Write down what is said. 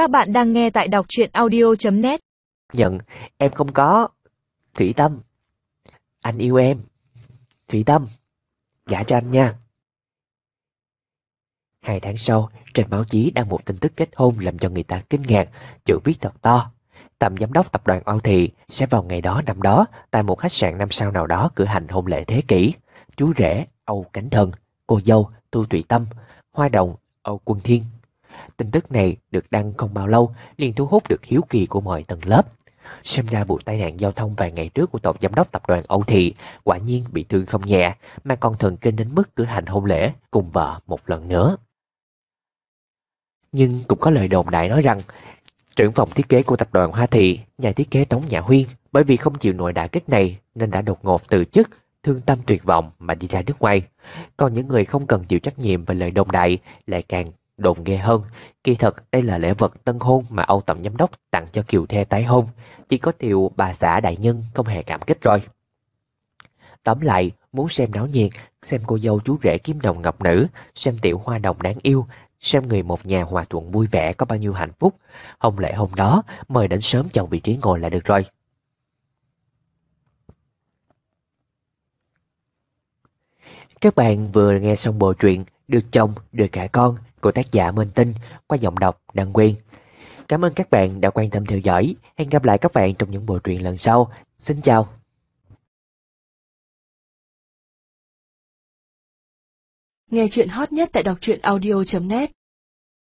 Các bạn đang nghe tại đọc truyện audio.net Nhận, em không có. Thủy Tâm, anh yêu em. Thủy Tâm, gả cho anh nha. Hai tháng sau, trên báo chí đăng một tin tức kết hôn làm cho người ta kinh ngạc, chữ viết thật to. Tầm giám đốc tập đoàn Âu Thị sẽ vào ngày đó năm đó tại một khách sạn năm sao nào đó cử hành hôn lễ thế kỷ. Chú rể Âu Cánh Thần, cô dâu Tu Thủy Tâm, hoa đồng Âu Quân Thiên. Tin tức này được đăng không bao lâu liền thu hút được hiếu kỳ của mọi tầng lớp. Xem ra vụ tai nạn giao thông vài ngày trước của tổng giám đốc tập đoàn Âu Thị quả nhiên bị thương không nhẹ mà còn thần kinh đến mức cử hành hôn lễ cùng vợ một lần nữa. Nhưng cũng có lời đồn đại nói rằng trưởng phòng thiết kế của tập đoàn Hoa Thị, nhà thiết kế Tống Nhã Huyên bởi vì không chịu nổi đả kích này nên đã đột ngột từ chức, thương tâm tuyệt vọng mà đi ra nước ngoài. Còn những người không cần chịu trách nhiệm về lời đồn đại lại càng đồn ghê hơn. Kỳ thật đây là lễ vật tân hôn mà Âu Tổng Giám đốc tặng cho Kiều Thê tái hôn. Chỉ có điều bà xã đại nhân không hề cảm kích rồi. Tóm lại, muốn xem náo nhiệt, xem cô dâu chú rể kiếm đồng ngọc nữ, xem tiểu hoa đồng đáng yêu, xem người một nhà hòa thuận vui vẻ có bao nhiêu hạnh phúc. Hồng lễ hôm đó, mời đến sớm chọn vị trí ngồi là được rồi. Các bạn vừa nghe xong bộ truyện Được chồng, được cả con của tác giả Minh Tinh qua giọng đọc Đăng Quyên. Cảm ơn các bạn đã quan tâm theo dõi. Hẹn gặp lại các bạn trong những bộ truyện lần sau. Xin chào! Nghe chuyện hot nhất tại đọc truyện audio.net